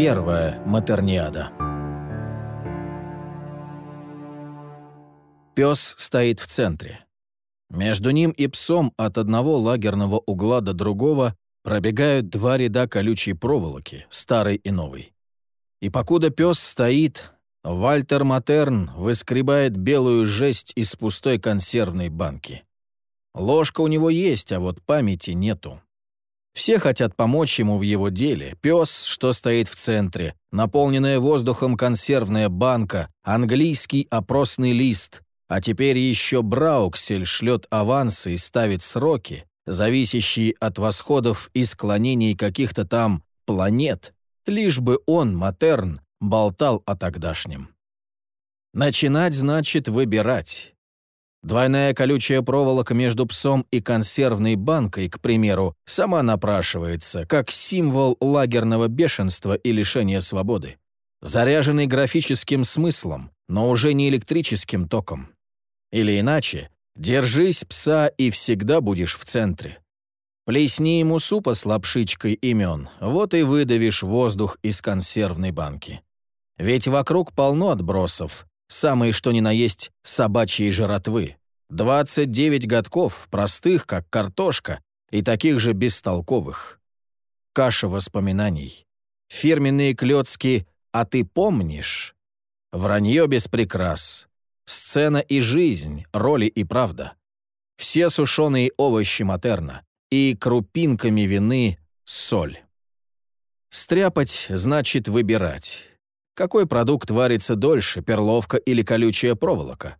Первая матерниада. Пес стоит в центре. Между ним и псом от одного лагерного угла до другого пробегают два ряда колючей проволоки, старой и новой. И покуда пес стоит, Вальтер Матерн выскребает белую жесть из пустой консервной банки. Ложка у него есть, а вот памяти нету. Все хотят помочь ему в его деле. Пес, что стоит в центре, наполненная воздухом консервная банка, английский опросный лист, а теперь еще Брауксель шлет авансы и ставит сроки, зависящие от восходов и склонений каких-то там планет, лишь бы он, Матерн, болтал о тогдашнем. Начинать значит выбирать. Двойная колючая проволока между псом и консервной банкой, к примеру, сама напрашивается, как символ лагерного бешенства и лишения свободы. Заряженный графическим смыслом, но уже не электрическим током. Или иначе, держись пса и всегда будешь в центре. Плесни ему супа с лапшичкой имен, вот и выдавишь воздух из консервной банки. Ведь вокруг полно отбросов, самые что ни на есть собачьи жратвы. 29 годков, простых, как картошка, и таких же бестолковых. Каша воспоминаний. Фирменные клёцки «А ты помнишь?» Вранье без прикрас. Сцена и жизнь, роли и правда. Все сушеные овощи матерна. И крупинками вины соль. Стряпать значит выбирать. Какой продукт варится дольше, перловка или колючая проволока?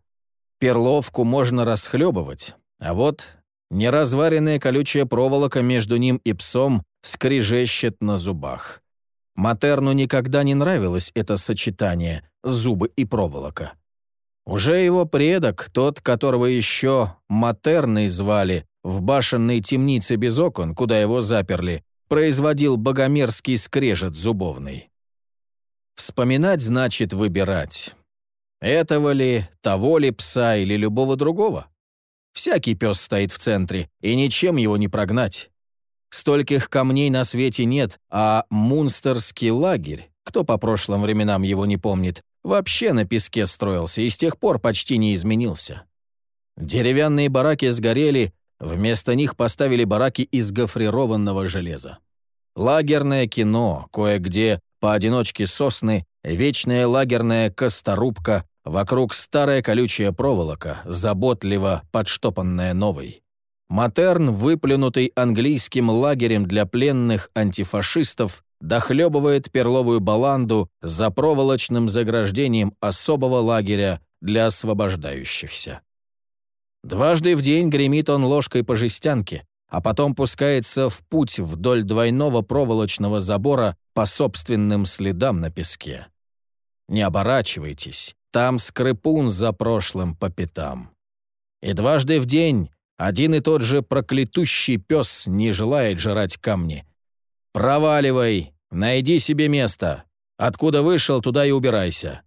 Перловку можно расхлебывать, а вот неразваренная колючая проволока между ним и псом скрежещет на зубах. Матерну никогда не нравилось это сочетание «зубы и проволока». Уже его предок, тот, которого еще Матерной звали, в башенной темнице без окон, куда его заперли, производил богомерзкий скрежет зубовный. Вспоминать значит выбирать. Этого ли, того ли пса или любого другого? Всякий пес стоит в центре, и ничем его не прогнать. Стольких камней на свете нет, а Мунстерский лагерь, кто по прошлым временам его не помнит, вообще на песке строился и с тех пор почти не изменился. Деревянные бараки сгорели, вместо них поставили бараки из гофрированного железа. Лагерное кино, кое-где поодиночке сосны, вечная лагерная косторубка, вокруг старая колючая проволока, заботливо подштопанная новой. Матерн, выплюнутый английским лагерем для пленных антифашистов, дохлебывает перловую баланду за проволочным заграждением особого лагеря для освобождающихся. Дважды в день гремит он ложкой по жестянке, а потом пускается в путь вдоль двойного проволочного забора по собственным следам на песке. Не оборачивайтесь, там скрипун за прошлым по пятам. И дважды в день один и тот же проклятущий пес не желает жрать камни. «Проваливай! Найди себе место! Откуда вышел, туда и убирайся!»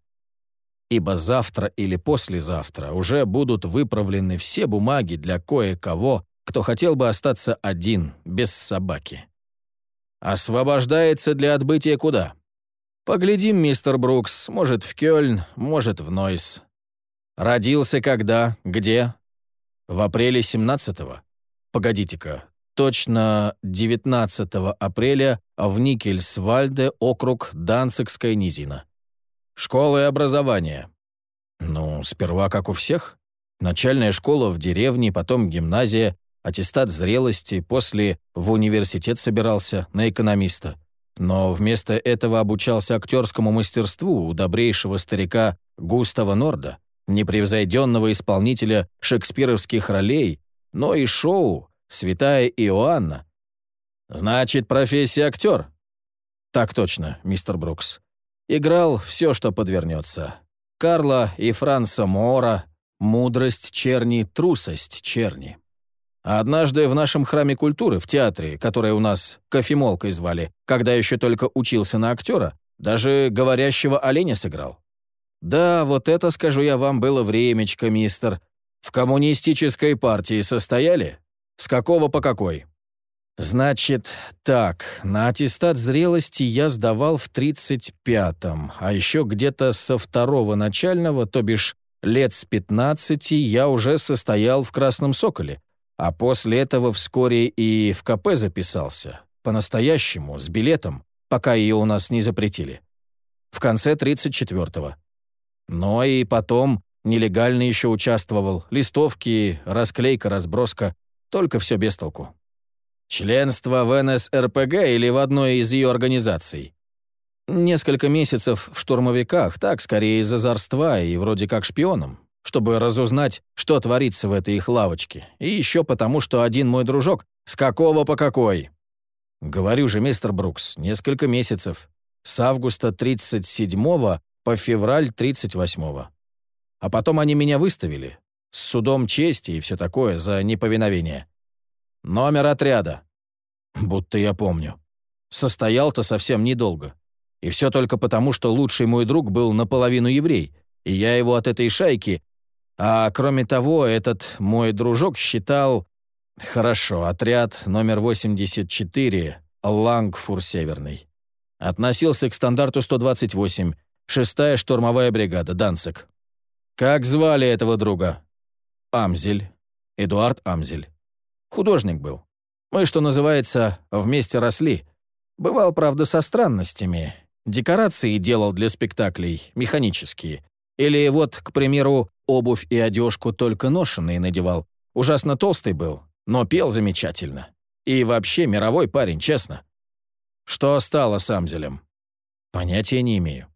Ибо завтра или послезавтра уже будут выправлены все бумаги для кое-кого, кто хотел бы остаться один, без собаки. Освобождается для отбытия куда? Поглядим, мистер Брукс, может, в Кёльн, может, в Нойс. Родился когда? Где? В апреле 17-го? Погодите-ка, точно 19 апреля в Никельсвальде, округ Данцикская низина. Школа и образование. Ну, сперва как у всех. Начальная школа в деревне, потом гимназия, аттестат зрелости, после в университет собирался на экономиста. Но вместо этого обучался актерскому мастерству у добрейшего старика Густава Норда, непревзойденного исполнителя шекспировских ролей, но и шоу «Святая Иоанна». «Значит, профессия актер?» «Так точно, мистер Брукс. Играл все, что подвернется. Карла и Франца Мора, мудрость черни, трусость черни. А однажды в нашем храме культуры, в театре, который у нас кофемолкой звали, когда еще только учился на актера, даже говорящего оленя сыграл. Да, вот это, скажу я вам, было времечко, мистер. В коммунистической партии состояли? С какого по какой? Значит, так, на аттестат зрелости я сдавал в 35-м, а еще где-то со второго начального, то бишь лет с 15 я уже состоял в «Красном соколе», а после этого вскоре и в КП записался, по-настоящему, с билетом, пока ее у нас не запретили. В конце 34-го. Но и потом нелегально еще участвовал, листовки, расклейка, разброска, только все без толку. Членство в НСРПГ или в одной из ее организаций? Несколько месяцев в штурмовиках, так, скорее из озорства и вроде как шпионом, чтобы разузнать, что творится в этой их лавочке. И еще потому, что один мой дружок с какого по какой. Говорю же, мистер Брукс, несколько месяцев. С августа 37-го по февраль 38-го. А потом они меня выставили. С судом чести и все такое за неповиновение. Номер отряда. Будто я помню. Состоял-то совсем недолго. И все только потому, что лучший мой друг был наполовину еврей, и я его от этой шайки... А кроме того, этот мой дружок считал... Хорошо, отряд номер 84, Лангфур Северный. Относился к стандарту 128, шестая штурмовая бригада, Данцик. Как звали этого друга? Амзель. Эдуард Амзель. Художник был. Мы, что называется, вместе росли. Бывал, правда, со странностями. Декорации делал для спектаклей, механические. Или вот, к примеру, обувь и одежку только ношенные надевал. Ужасно толстый был, но пел замечательно. И вообще мировой парень, честно. Что стало с Амзелем? Понятия не имею.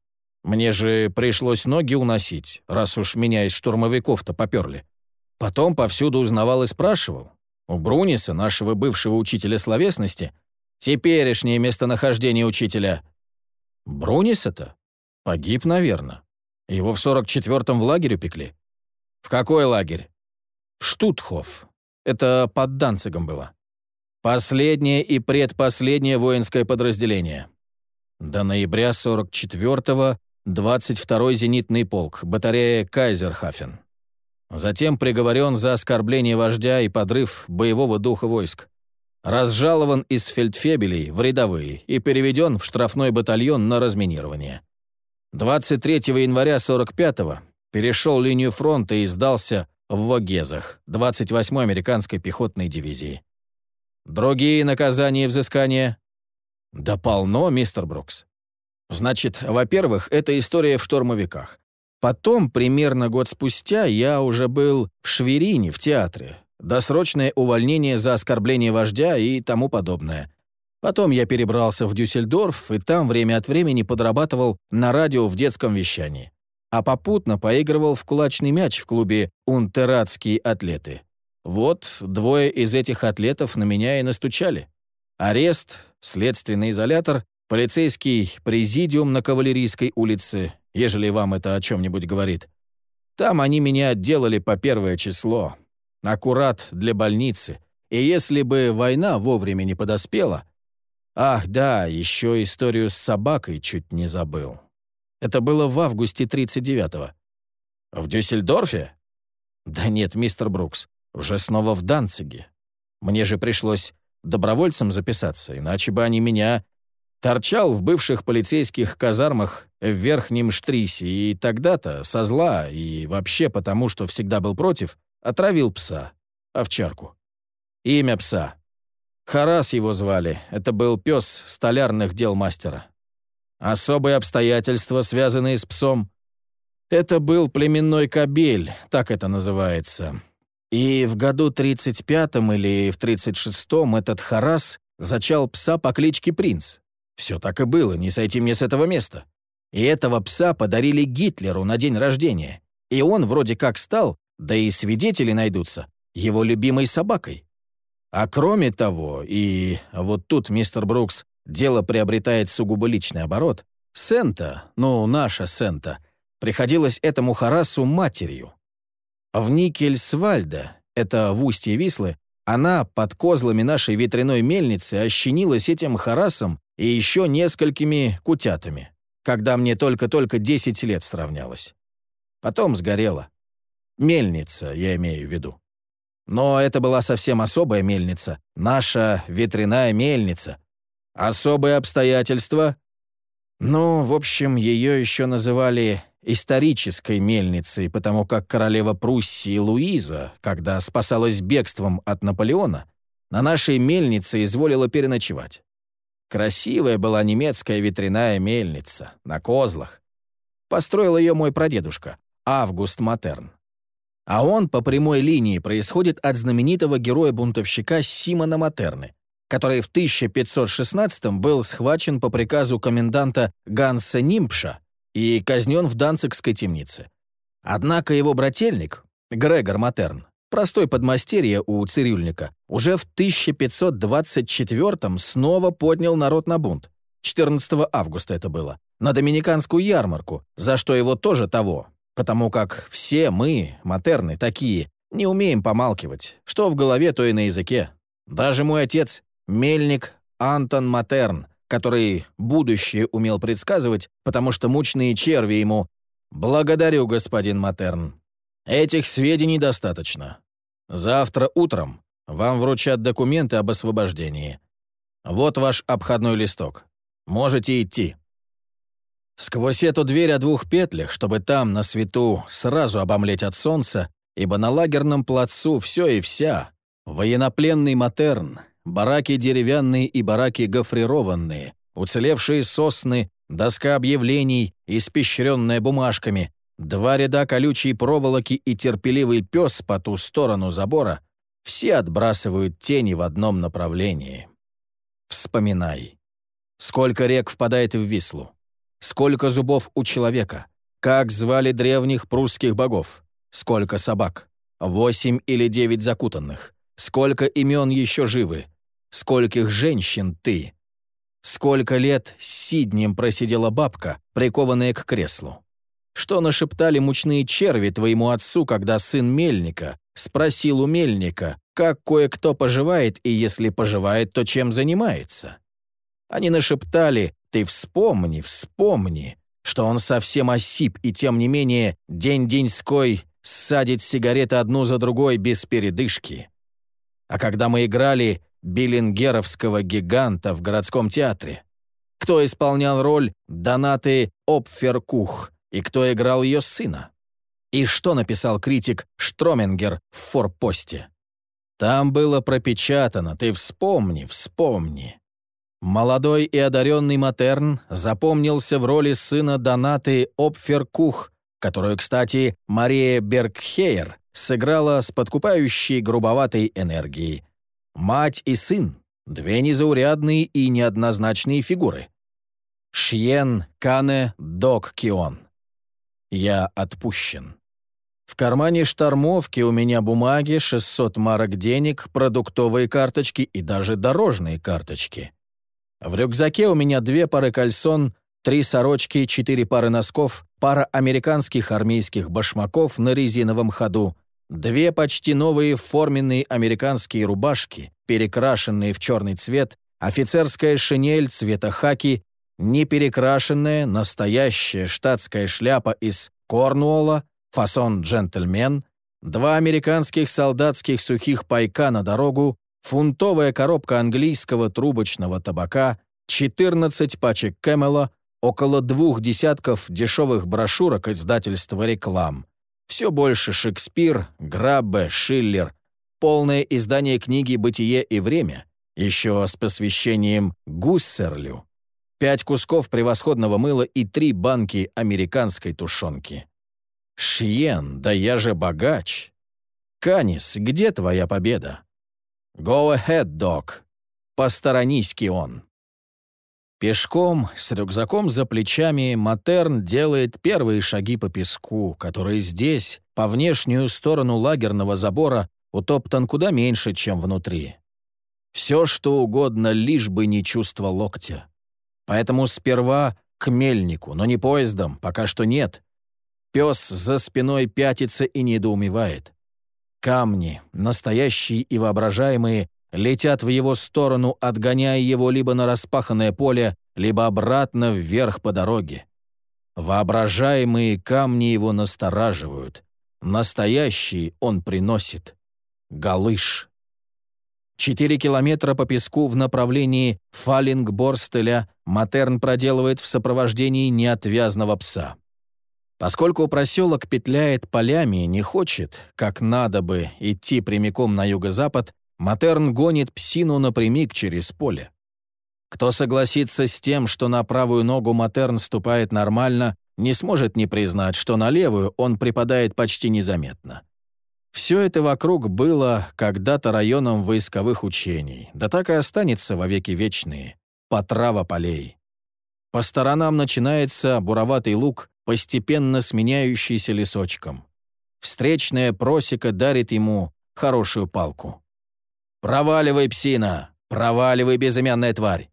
Мне же пришлось ноги уносить, раз уж меня из штурмовиков-то поперли. Потом повсюду узнавал и спрашивал. У Бруниса, нашего бывшего учителя словесности, теперешнее местонахождение учителя. Брунис-то? Погиб, наверное. Его в 44-м в лагерь упекли. В какой лагерь? В Штутхоф. Это под Данцигом было. Последнее и предпоследнее воинское подразделение. До ноября 44-го 22-й зенитный полк, батарея Кайзерхафен. Затем приговорен за оскорбление вождя и подрыв боевого духа войск. Разжалован из фельдфебелей в рядовые и переведен в штрафной батальон на разминирование. 23 января 45-го перешел линию фронта и сдался в Вогезах 28-й американской пехотной дивизии. Другие наказания и взыскания? Да полно, мистер Брукс. Значит, во-первых, это история в штурмовиках. Потом, примерно год спустя, я уже был в Шверине, в театре. Досрочное увольнение за оскорбление вождя и тому подобное. Потом я перебрался в Дюссельдорф, и там время от времени подрабатывал на радио в детском вещании. А попутно поигрывал в кулачный мяч в клубе «Унтерадские атлеты». Вот двое из этих атлетов на меня и настучали. Арест, следственный изолятор, полицейский президиум на Кавалерийской улице, ежели вам это о чем-нибудь говорит. Там они меня отделали по первое число. Аккурат для больницы. И если бы война вовремя не подоспела... Ах, да, еще историю с собакой чуть не забыл. Это было в августе 39-го. В Дюссельдорфе? Да нет, мистер Брукс, уже снова в Данциге. Мне же пришлось добровольцем записаться, иначе бы они меня Торчал в бывших полицейских казармах в Верхнем Штрисе, и тогда-то, со зла, и вообще потому, что всегда был против, отравил пса, овчарку. Имя пса. Харас его звали, это был пес столярных дел мастера. Особые обстоятельства, связанные с псом. Это был племенной кобель, так это называется. И в году 35-м или в 36-м этот Харас зачал пса по кличке Принц. Все так и было, не сойти мне с этого места. И этого пса подарили Гитлеру на день рождения. И он вроде как стал, да и свидетели найдутся, его любимой собакой. А кроме того, и вот тут, мистер Брукс, дело приобретает сугубо личный оборот, Сента, ну, наша Сента, приходилось этому Харасу матерью. В Никельсвальде, это в устье Вислы, она под козлами нашей ветряной мельницы ощенилась этим Харасом и еще несколькими кутятами, когда мне только-только 10 лет сравнялось. Потом сгорела. Мельница, я имею в виду. Но это была совсем особая мельница, наша ветряная мельница. Особые обстоятельства? Ну, в общем, ее еще называли исторической мельницей, потому как королева Пруссии Луиза, когда спасалась бегством от Наполеона, на нашей мельнице изволила переночевать. Красивая была немецкая ветряная мельница, на козлах. Построил ее мой прадедушка, Август Матерн. А он по прямой линии происходит от знаменитого героя-бунтовщика Симона Матерны, который в 1516 был схвачен по приказу коменданта Ганса Нимпша и казнен в Данцигской темнице. Однако его брательник, Грегор Матерн, простой подмастерье у цирюльника, уже в 1524 снова поднял народ на бунт. 14 августа это было, на Доминиканскую ярмарку, за что его тоже того, потому как все мы, матерны, такие, не умеем помалкивать, что в голове, то и на языке. Даже мой отец, мельник Антон Матерн, который будущее умел предсказывать, потому что мучные черви ему «Благодарю, господин Матерн. Этих сведений достаточно. Завтра утром вам вручат документы об освобождении. Вот ваш обходной листок. Можете идти». Сквозь эту дверь о двух петлях, чтобы там, на свету, сразу обомлеть от солнца, ибо на лагерном плацу все и вся, военнопленный матерн, бараки деревянные и бараки гофрированные, уцелевшие сосны, доска объявлений, испещренная бумажками, два ряда колючей проволоки и терпеливый пес по ту сторону забора, все отбрасывают тени в одном направлении. Вспоминай. Сколько рек впадает в Вислу? Сколько зубов у человека? Как звали древних прусских богов? Сколько собак? Восемь или девять закутанных? Сколько имен еще живы? Скольких женщин ты? Сколько лет с Сиднем просидела бабка, прикованная к креслу? Что нашептали мучные черви твоему отцу, когда сын мельника спросил у мельника, как кое-кто поживает и если поживает, то чем занимается? Они нашептали «Ты вспомни, вспомни», что он совсем осип и тем не менее день-деньской садит сигареты одну за другой без передышки. А когда мы играли Биллингеровского гиганта в городском театре, кто исполнял роль Донаты Опферкух и кто играл ее сына? И что написал критик Штроменгер в форпосте? Там было пропечатано, ты вспомни, вспомни. Молодой и одаренный Матерн запомнился в роли сына Донаты Опферкух, которую, кстати, Мария Бергхейер сыграла с подкупающей грубоватой энергией. Мать и сын — две незаурядные и неоднозначные фигуры. Шьен Кане Док Кион. Я отпущен. В кармане штормовки у меня бумаги, 600 марок денег, продуктовые карточки и даже дорожные карточки. В рюкзаке у меня две пары кальсон, три сорочки, четыре пары носков, пара американских армейских башмаков на резиновом ходу, две почти новые форменные американские рубашки, перекрашенные в черный цвет, офицерская шинель цвета хаки, неперекрашенная, настоящая штатская шляпа из Корнуолла, фасон джентльмен, два американских солдатских сухих пайка на дорогу, фунтовая коробка английского трубочного табака, 14 пачек Кэмела, около двух десятков дешевых брошюрок издательства «Реклам». Все больше Шекспир, Граббе, Шиллер, полное издание книги «Бытие и время», еще с посвящением Гуссерлю, пять кусков превосходного мыла и три банки американской тушенки. Шиен, да я же богач. Канис, где твоя победа? «Go ahead, dog!» «Посторонись, Кион!» Пешком, с рюкзаком за плечами, Матерн делает первые шаги по песку, который здесь, по внешнюю сторону лагерного забора, утоптан куда меньше, чем внутри. Все, что угодно, лишь бы не чувство локтя. Поэтому сперва к мельнику, но не поездом, пока что нет. Пес за спиной пятится и недоумевает. Камни, настоящие и воображаемые, летят в его сторону, отгоняя его либо на распаханное поле, либо обратно вверх по дороге. Воображаемые камни его настораживают. Настоящие он приносит. Галыш. Четыре километра по песку в направлении Фалингборстеля Матерн проделывает в сопровождении неотвязного пса. Поскольку проселок петляет полями и не хочет, как надо бы, идти прямиком на юго-запад, Матерн гонит псину напрямик через поле. Кто согласится с тем, что на правую ногу Матерн ступает нормально, не сможет не признать, что на левую он припадает почти незаметно. Все это вокруг было когда-то районом войсковых учений, да так и останется во веки вечные, потрава полей. По сторонам начинается буроватый луг, постепенно сменяющийся лесочком. Встречная просека дарит ему хорошую палку. «Проваливай, псина! Проваливай, безымянная тварь!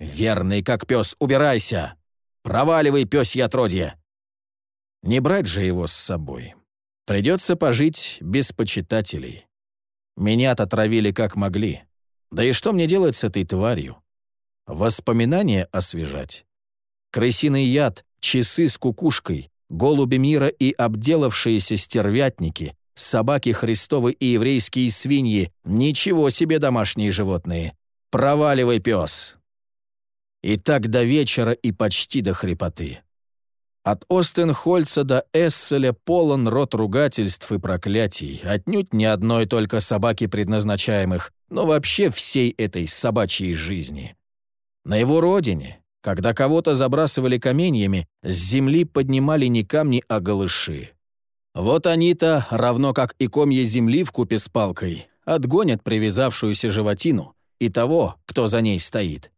Верный, как пес, убирайся! Проваливай, пёс отродье!» Не брать же его с собой. Придется пожить без почитателей. Меня-то травили как могли. Да и что мне делать с этой тварью? Воспоминания освежать. Крысиный яд, часы с кукушкой, голуби мира и обделавшиеся стервятники, собаки Христовы и еврейские свиньи — ничего себе домашние животные. Проваливай, пес. И так до вечера и почти до хрипоты. От Остенхольца до Эсселя полон рот ругательств и проклятий, отнюдь не одной только собаки предназначаемых, но вообще всей этой собачьей жизни. На его родине, когда кого-то забрасывали каменьями, с земли поднимали не камни, а голыши. Вот они-то, равно как и комья земли в купе с палкой, отгонят привязавшуюся животину и того, кто за ней стоит.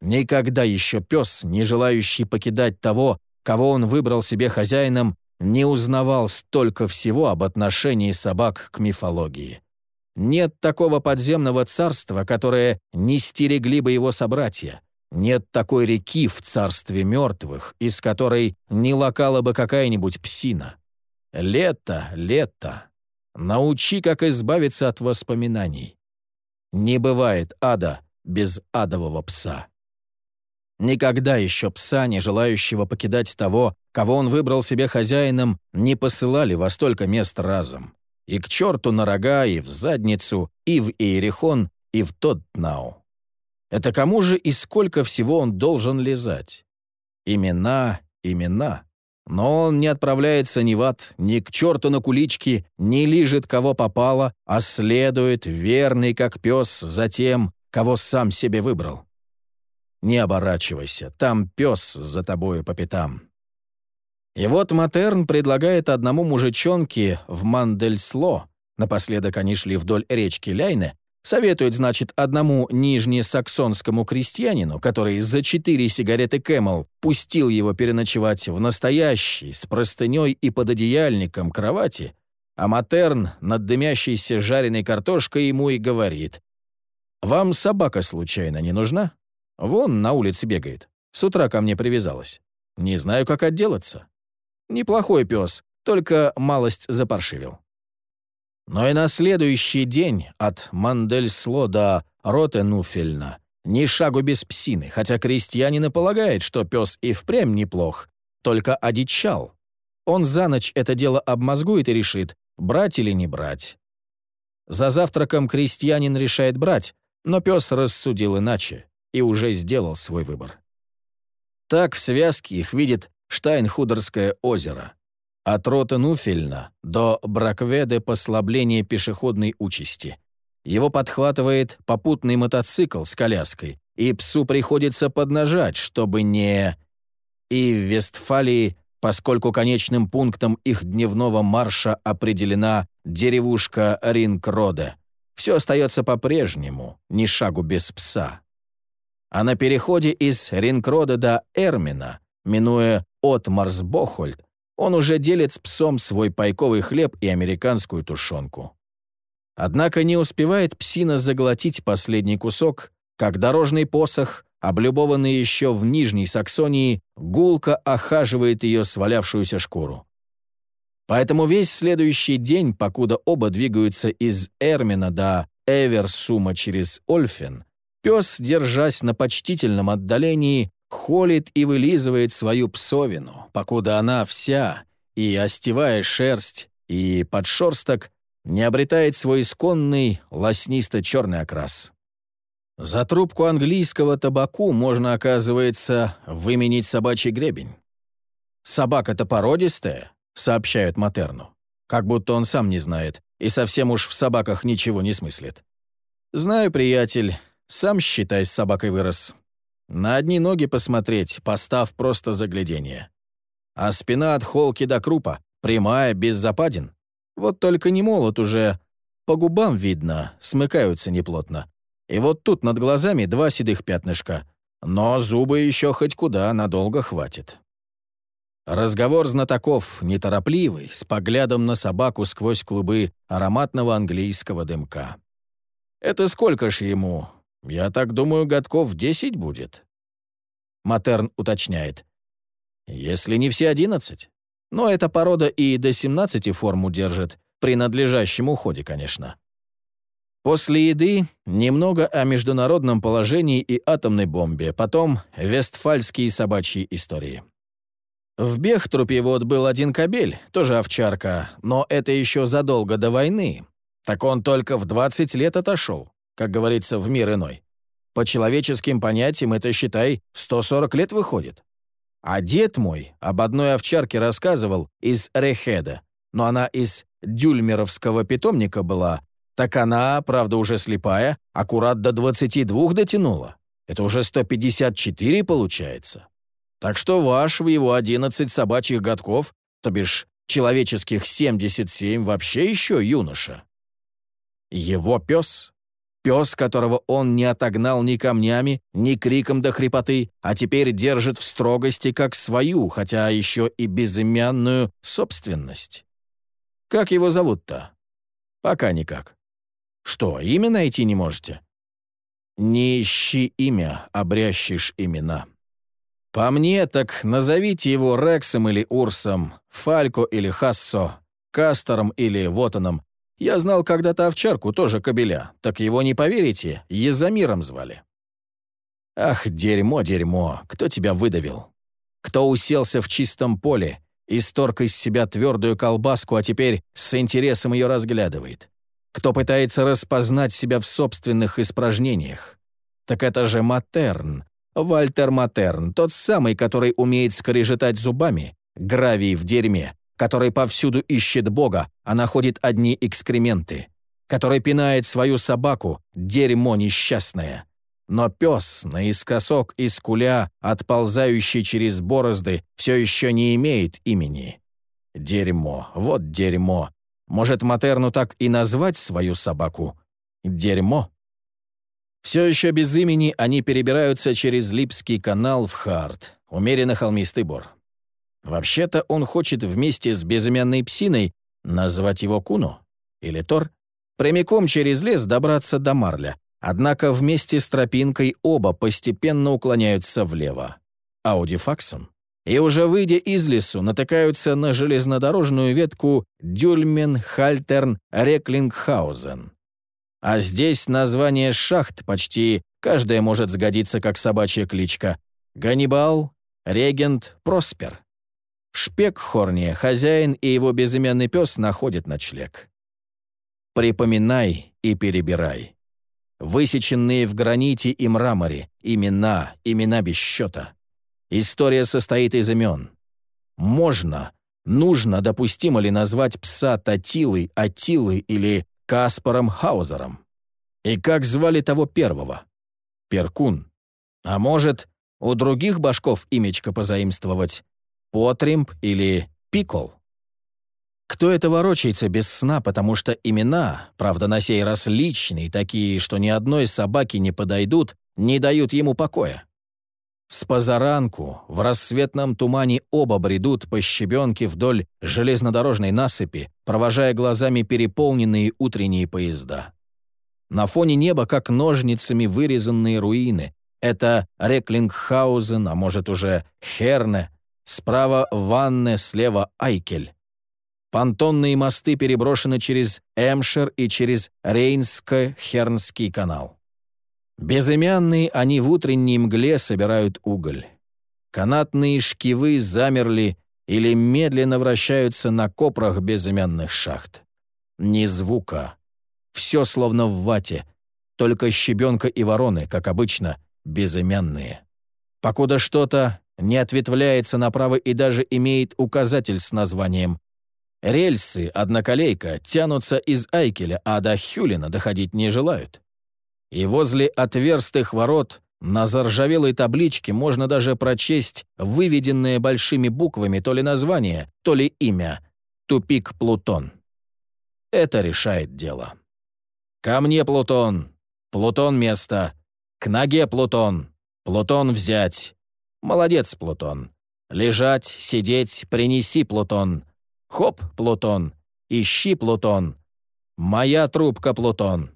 Никогда еще пес, не желающий покидать того, кого он выбрал себе хозяином, не узнавал столько всего об отношении собак к мифологии. Нет такого подземного царства, которое не стерегли бы его собратья. Нет такой реки в царстве мертвых, из которой не лакала бы какая-нибудь псина. Лето, лето. Научи, как избавиться от воспоминаний. Не бывает ада без адового пса. Никогда еще пса, не желающего покидать того, кого он выбрал себе хозяином, не посылали во столько мест разом. И к черту на рога, и в задницу, и в Иерихон, и в Тоднау. Это кому же и сколько всего он должен лизать? Имена, имена. Но он не отправляется ни в ад, ни к черту на кулички, не лижет кого попало, а следует, верный как пес, за тем, кого сам себе выбрал. Не оборачивайся, там пес за тобою по пятам. И вот Матерн предлагает одному мужичонке в Мандельсло, напоследок они шли вдоль речки Ляйне, советует, значит, одному нижнесаксонскому крестьянину, который за четыре сигареты Camel пустил его переночевать в настоящей, с простыней и пододеяльником кровати, а Матерн над дымящейся жареной картошкой ему и говорит, «Вам собака случайно не нужна?» Вон на улице бегает. С утра ко мне привязалась. Не знаю, как отделаться. Неплохой пес, только малость запаршивил. Но и на следующий день от Мандельсло до Ротенуфельна ни шагу без псины, хотя крестьянин и полагает, что пес и впрямь неплох, только одичал. Он за ночь это дело обмозгует и решит, брать или не брать. За завтраком крестьянин решает брать, но пес рассудил иначе и уже сделал свой выбор. Так в связке их видит Штайнхудерское озеро. От Ротенуфельна до Бракведы послабление пешеходной участи. Его подхватывает попутный мотоцикл с коляской, и псу приходится поднажать, чтобы не... И в Вестфалии, поскольку конечным пунктом их дневного марша определена деревушка Ринкроде, все остается по-прежнему, ни шагу без пса а на переходе из Ринкрода до Эрмина, минуя от Марсбохольд, он уже делит с псом свой пайковый хлеб и американскую тушенку. Однако не успевает псина заглотить последний кусок, как дорожный посох, облюбованный еще в Нижней Саксонии, гулко охаживает ее свалявшуюся шкуру. Поэтому весь следующий день, покуда оба двигаются из Эрмина до Эверсума через Ольфен, Пес, держась на почтительном отдалении, холит и вылизывает свою псовину, покуда она вся, и остевая шерсть, и подшерсток, не обретает свой исконный лоснисто-черный окрас. За трубку английского табаку можно, оказывается, выменить собачий гребень. «Собака-то породистая», — сообщают Матерну. Как будто он сам не знает и совсем уж в собаках ничего не смыслит. «Знаю, приятель, сам, считай, с собакой вырос. На одни ноги посмотреть, постав просто заглядение. А спина от холки до крупа, прямая, без западин. Вот только не молот уже. По губам видно, смыкаются неплотно. И вот тут над глазами два седых пятнышка. Но зубы еще хоть куда надолго хватит. Разговор знатоков, неторопливый, с поглядом на собаку сквозь клубы ароматного английского дымка. «Это сколько ж ему? Я так думаю, годков десять будет». Матерн уточняет. «Если не все одиннадцать. Но эта порода и до семнадцати форму держит, при надлежащем уходе, конечно». После еды немного о международном положении и атомной бомбе, потом вестфальские собачьи истории. В Бехтрупе вот был один кобель, тоже овчарка, но это еще задолго до войны. Так он только в 20 лет отошел, как говорится, в мир иной. По человеческим понятиям это, считай, 140 лет выходит. А дед мой об одной овчарке рассказывал из Рехеда, но она из дюльмеровского питомника была, так она, правда уже слепая, аккурат до 22 дотянула. Это уже 154 получается. Так что ваш в его 11 собачьих годков, то бишь человеческих 77, вообще еще юноша. Его пес, пес, которого он не отогнал ни камнями, ни криком до хрипоты, а теперь держит в строгости как свою, хотя еще и безымянную собственность. Как его зовут-то? Пока никак. Что, имя найти не можете? Не ищи имя, обрящешь имена. По мне, так назовите его Рексом или Урсом, Фалько или Хассо, Кастором или Вотаном. Я знал когда-то овчарку, тоже кобеля, так его, не поверите, Езамиром звали. Ах, дерьмо, дерьмо, кто тебя выдавил? Кто уселся в чистом поле, исторг из себя твердую колбаску, а теперь с интересом ее разглядывает? Кто пытается распознать себя в собственных испражнениях? Так это же Матерн, Вальтер Матерн, тот самый, который умеет скрежетать зубами, гравий в дерьме, который повсюду ищет Бога, а находит одни экскременты, который пинает свою собаку, дерьмо несчастное. Но пес, наискосок и скуля, отползающий через борозды, все еще не имеет имени. Дерьмо, вот дерьмо. Может, Матерну так и назвать свою собаку? Дерьмо? Все еще без имени они перебираются через Липский канал в Харт, умеренно холмистый бор. Вообще-то он хочет вместе с безымянной псиной назвать его Куну или Тор, прямиком через лес добраться до Марля, однако вместе с тропинкой оба постепенно уклоняются влево. Аудифаксом. И уже выйдя из лесу, натыкаются на железнодорожную ветку Дюльмен-Хальтерн-Реклингхаузен. А здесь название шахт почти каждая может сгодиться как собачья кличка. Ганнибал, Регент, Проспер. В Шпекхорне хозяин и его безымянный пес находят ночлег. Припоминай и перебирай. Высеченные в граните и мраморе, имена, имена без счета. История состоит из имен. Можно, нужно, допустимо ли назвать пса Татилой, Атилой или Каспаром Хаузером. И как звали того первого? Перкун. А может, у других башков имечко позаимствовать? Потримп или Пикол? Кто это ворочается без сна, потому что имена, правда, на сей раз личные, такие, что ни одной собаки не подойдут, не дают ему покоя? С позаранку в рассветном тумане оба бредут по щебенке вдоль железнодорожной насыпи, провожая глазами переполненные утренние поезда. На фоне неба, как ножницами вырезанные руины. Это Реклингхаузен, а может уже Херне. Справа Ванне, слева Айкель. Понтонные мосты переброшены через Эмшер и через Рейнско-Хернский канал. Безымянные они в утренней мгле собирают уголь. Канатные шкивы замерли или медленно вращаются на копрах безымянных шахт. ни звука. Все словно в вате, только щебенка и вороны, как обычно, безымянные. Покуда что-то не ответвляется направо и даже имеет указатель с названием. Рельсы, одноколейка, тянутся из Айкеля, а до Хюлина доходить не желают. И возле отверстых ворот на заржавелой табличке можно даже прочесть выведенное большими буквами то ли название, то ли имя «Тупик Плутон». Это решает дело. «Ко мне, Плутон! Плутон место! К ноге, Плутон! Плутон взять! Молодец, Плутон! Лежать, сидеть, принеси, Плутон! Хоп, Плутон! Ищи, Плутон! Моя трубка, Плутон!»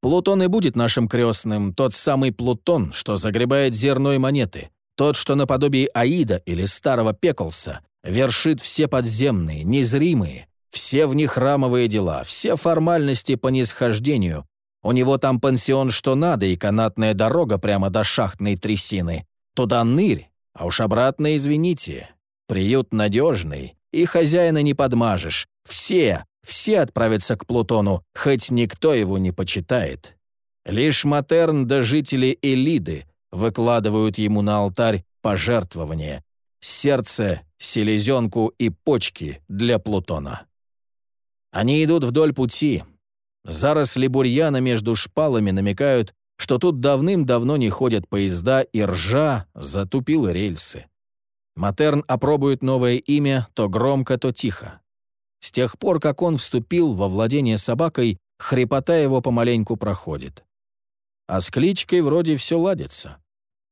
Плутон и будет нашим крестным, тот самый Плутон, что загребает зерно и монеты, тот, что наподобие Аида или старого Пеклса, вершит все подземные, незримые, все в них храмовые дела, все формальности по нисхождению. У него там пансион что надо и канатная дорога прямо до шахтной трясины. Туда нырь, а уж обратно извините. Приют надежный, и хозяина не подмажешь. Все, все отправятся к Плутону, хоть никто его не почитает. Лишь Матерн да жители Элиды выкладывают ему на алтарь пожертвования, сердце, селезенку и почки для Плутона. Они идут вдоль пути. Заросли бурьяна между шпалами намекают, что тут давным-давно не ходят поезда, и ржа затупила рельсы. Матерн опробует новое имя то громко, то тихо. С тех пор, как он вступил во владение собакой, хрипота его помаленьку проходит. А с кличкой вроде все ладится.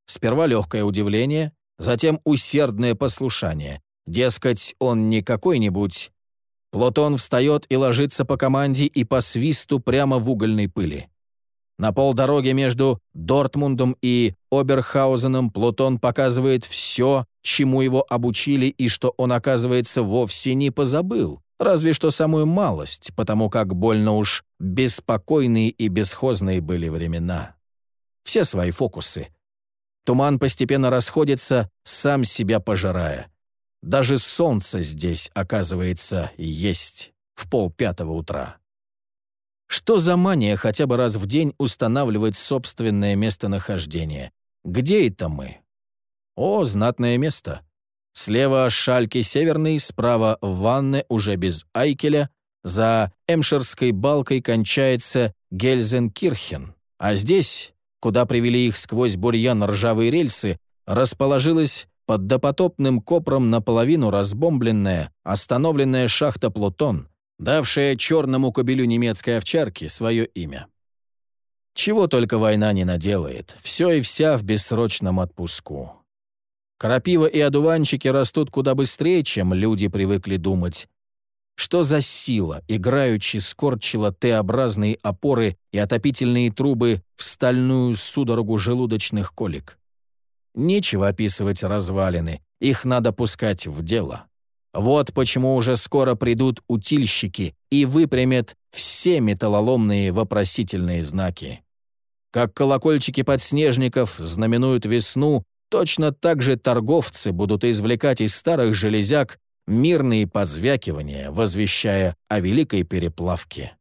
Сперва легкое удивление, затем усердное послушание. Дескать, он не какой-нибудь... Плутон встает и ложится по команде и по свисту прямо в угольной пыли. На полдороге между Дортмундом и Оберхаузеном Плутон показывает все, чему его обучили и что он, оказывается, вовсе не позабыл разве что самую малость, потому как больно уж беспокойные и бесхозные были времена. Все свои фокусы. Туман постепенно расходится, сам себя пожирая. Даже солнце здесь, оказывается, есть в полпятого утра. Что за мания хотя бы раз в день устанавливать собственное местонахождение? Где это мы? О, знатное место. Слева шальки северный, справа ванны уже без Айкеля, за Эмшерской балкой кончается Гельзенкирхен, а здесь, куда привели их сквозь бурьян ржавые рельсы, расположилась под допотопным копром наполовину разбомбленная, остановленная шахта Плутон, давшая черному кобелю немецкой овчарки свое имя. Чего только война не наделает, все и вся в бессрочном отпуску. Крапива и одуванчики растут куда быстрее, чем люди привыкли думать. Что за сила, играючи, скорчила Т-образные опоры и отопительные трубы в стальную судорогу желудочных колик? Нечего описывать развалины, их надо пускать в дело. Вот почему уже скоро придут утильщики и выпрямят все металлоломные вопросительные знаки. Как колокольчики подснежников знаменуют весну, Точно так же торговцы будут извлекать из старых железяк мирные позвякивания, возвещая о великой переплавке.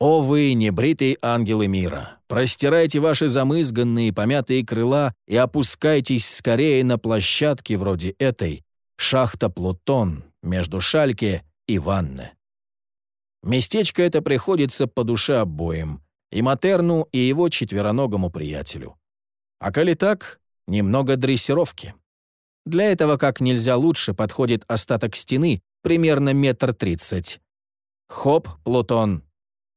О вы, небритые ангелы мира, простирайте ваши замызганные помятые крыла и опускайтесь скорее на площадке вроде этой, шахта Плутон, между Шальке и Ванне. Местечко это приходится по душе обоим, и Матерну, и его четвероногому приятелю. А коли так, немного дрессировки. Для этого как нельзя лучше подходит остаток стены, примерно метр тридцать. Хоп, Плутон.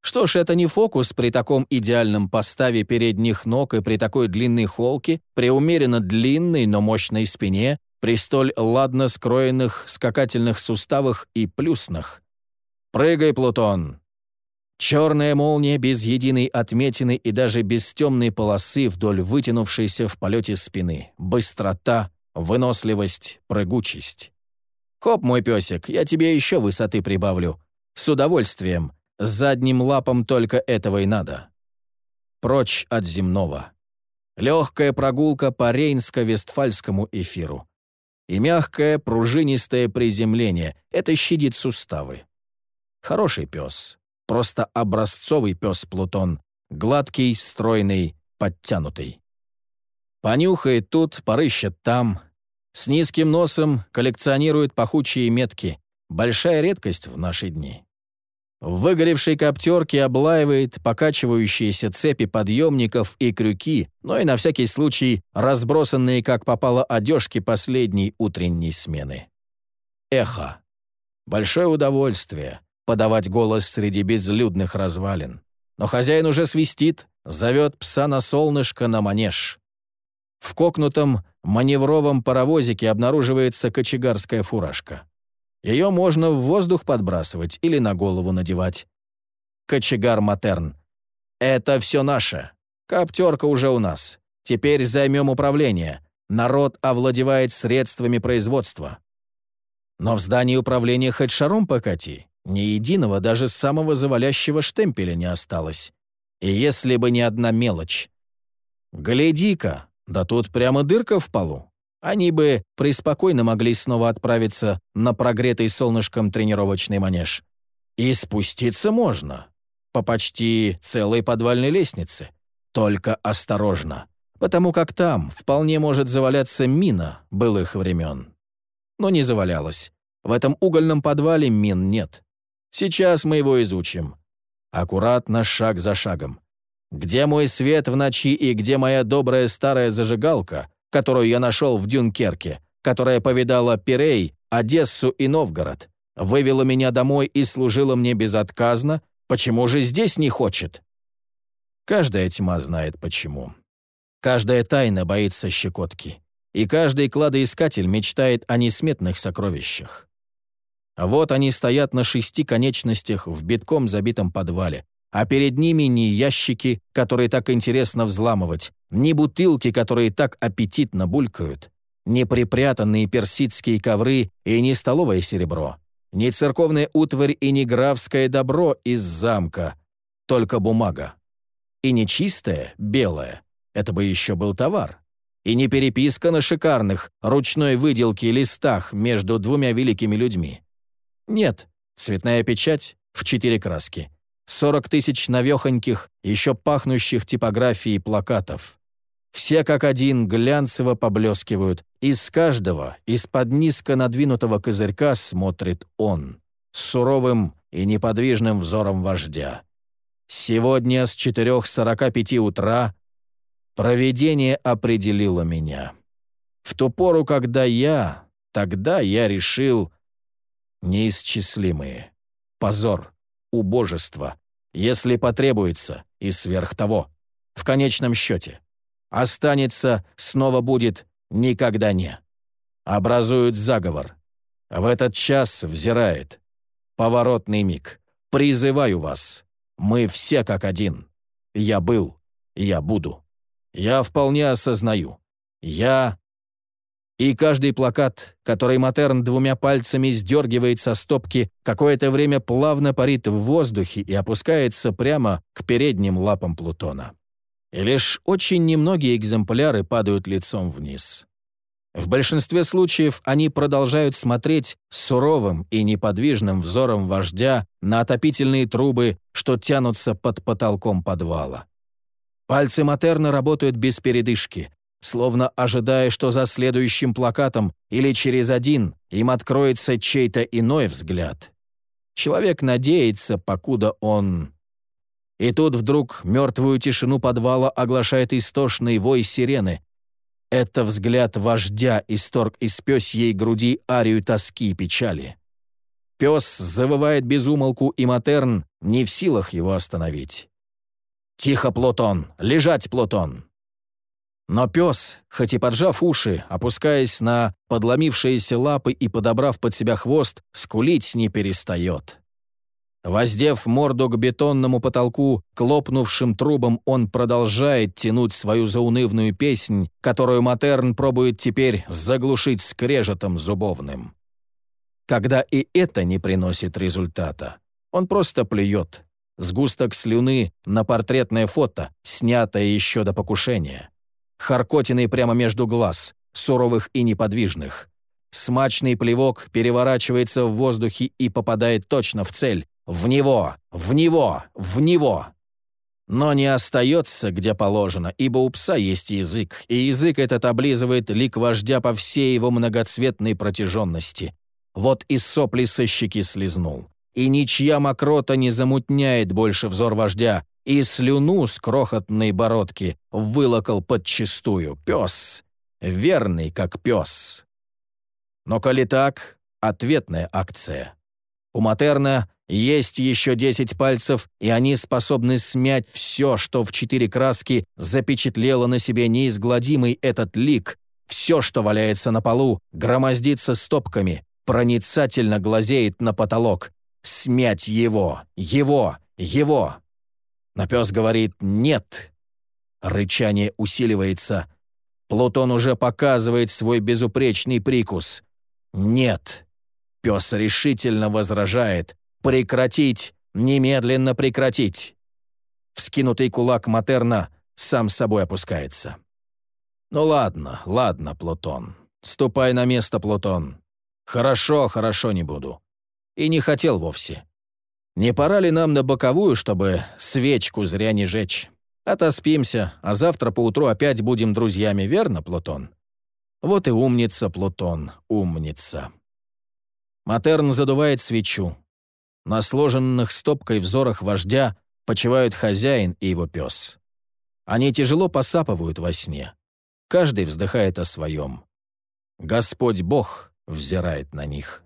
Что ж, это не фокус при таком идеальном поставе передних ног и при такой длинной холке, при умеренно длинной, но мощной спине, при столь ладно скроенных скакательных суставах и плюснах. «Прыгай, Плутон!» Черная молния без единой отметины и даже без темной полосы вдоль вытянувшейся в полете спины. Быстрота, выносливость, прыгучесть. «Хоп, мой песик, я тебе еще высоты прибавлю. С удовольствием. Задним лапом только этого и надо. Прочь от земного. Легкая прогулка по рейнско-вестфальскому эфиру. И мягкое, пружинистое приземление — это щадит суставы. Хороший пес. Просто образцовый пес Плутон. Гладкий, стройный, подтянутый. Понюхает тут, порыщет там. С низким носом коллекционирует пахучие метки. Большая редкость в наши дни. В выгоревшей коптерке облаивает покачивающиеся цепи подъемников и крюки, но и на всякий случай разбросанные, как попало, одежки последней утренней смены. Эхо. Большое удовольствие подавать голос среди безлюдных развалин. Но хозяин уже свистит, зовет пса на солнышко на манеж. В кокнутом маневровом паровозике обнаруживается кочегарская фуражка. Ее можно в воздух подбрасывать или на голову надевать. Кочегар Матерн. Это все наше. Коптерка уже у нас. Теперь займем управление. Народ овладевает средствами производства. Но в здании управления хоть шаром покати, ни единого, даже самого завалящего штемпеля не осталось. И если бы не одна мелочь. Гляди-ка, да тут прямо дырка в полу. Они бы преспокойно могли снова отправиться на прогретый солнышком тренировочный манеж. И спуститься можно. По почти целой подвальной лестнице. Только осторожно. Потому как там вполне может заваляться мина былых времен. Но не завалялась. В этом угольном подвале мин нет. Сейчас мы его изучим. Аккуратно, шаг за шагом. Где мой свет в ночи и где моя добрая старая зажигалка, которую я нашел в Дюнкерке, которая повидала Пирей, Одессу и Новгород, вывела меня домой и служила мне безотказно, почему же здесь не хочет? Каждая тьма знает почему. Каждая тайна боится щекотки. И каждый кладоискатель мечтает о несметных сокровищах. Вот они стоят на шести конечностях в битком забитом подвале, а перед ними ни ящики, которые так интересно взламывать, ни бутылки, которые так аппетитно булькают, ни припрятанные персидские ковры и ни столовое серебро, ни церковная утварь и ни графское добро из замка, только бумага. И не чистая, белая, это бы еще был товар. И не переписка на шикарных, ручной выделке листах между двумя великими людьми. Нет, цветная печать в четыре краски — 40 тысяч навехоньких, еще пахнущих типографией плакатов. Все как один глянцево поблескивают. Из каждого, из-под низко надвинутого козырька смотрит он, с суровым и неподвижным взором вождя. Сегодня с 4.45 утра провидение определило меня. В ту пору, когда я, тогда я решил неисчислимые. Позор, убожество, если потребуется, и сверх того. В конечном счете. Останется, снова будет, никогда не. Образуют заговор. В этот час взирает. Поворотный миг. Призываю вас. Мы все как один. Я был, я буду. Я вполне осознаю. Я и каждый плакат, который Матерн двумя пальцами сдергивает со стопки, какое-то время плавно парит в воздухе и опускается прямо к передним лапам Плутона. И лишь очень немногие экземпляры падают лицом вниз. В большинстве случаев они продолжают смотреть суровым и неподвижным взором вождя на отопительные трубы, что тянутся под потолком подвала. Пальцы Матерна работают без передышки, словно ожидая, что за следующим плакатом или через один им откроется чей-то иной взгляд. Человек надеется, покуда он... И тут вдруг мертвую тишину подвала оглашает истошный вой сирены. Это взгляд вождя исторг из пёсьей груди арию тоски и печали. Пес завывает безумолку, и Матерн не в силах его остановить. «Тихо, Плутон! Лежать, Плутон!» Но пес, хоть и поджав уши, опускаясь на подломившиеся лапы и подобрав под себя хвост, скулить не перестает. Воздев морду к бетонному потолку, клопнувшим трубам, он продолжает тянуть свою заунывную песнь, которую Матерн пробует теперь заглушить скрежетом зубовным. Когда и это не приносит результата, он просто плюет. Сгусток слюны на портретное фото, снятое еще до покушения. Харкотиной прямо между глаз, суровых и неподвижных. Смачный плевок переворачивается в воздухе и попадает точно в цель, В него! В него! В него! Но не остается, где положено, ибо у пса есть язык, и язык этот облизывает лик вождя по всей его многоцветной протяженности. Вот и сопли со щеки слезнул. И ничья мокрота не замутняет больше взор вождя, и слюну с крохотной бородки вылокал подчистую. Пес. Верный, как пес. Но коли так, ответная акция. У Матерна есть еще 10 пальцев, и они способны смять все, что в четыре краски запечатлело на себе неизгладимый этот лик, все, что валяется на полу, громоздится стопками, проницательно глазеет на потолок. Смять его, его, его. Но пес говорит «нет». Рычание усиливается. Плутон уже показывает свой безупречный прикус. «Нет». Пес решительно возражает. «Прекратить! Немедленно прекратить!» Вскинутый кулак Матерна сам собой опускается. «Ну ладно, ладно, Плутон. Ступай на место, Плутон. Хорошо, хорошо не буду. И не хотел вовсе. Не пора ли нам на боковую, чтобы свечку зря не жечь? Отоспимся, а завтра поутру опять будем друзьями, верно, Плутон? Вот и умница, Плутон, умница. Матерн задувает свечу. На сложенных стопкой взорах вождя почивают хозяин и его пес. Они тяжело посапывают во сне. Каждый вздыхает о своем. Господь Бог взирает на них.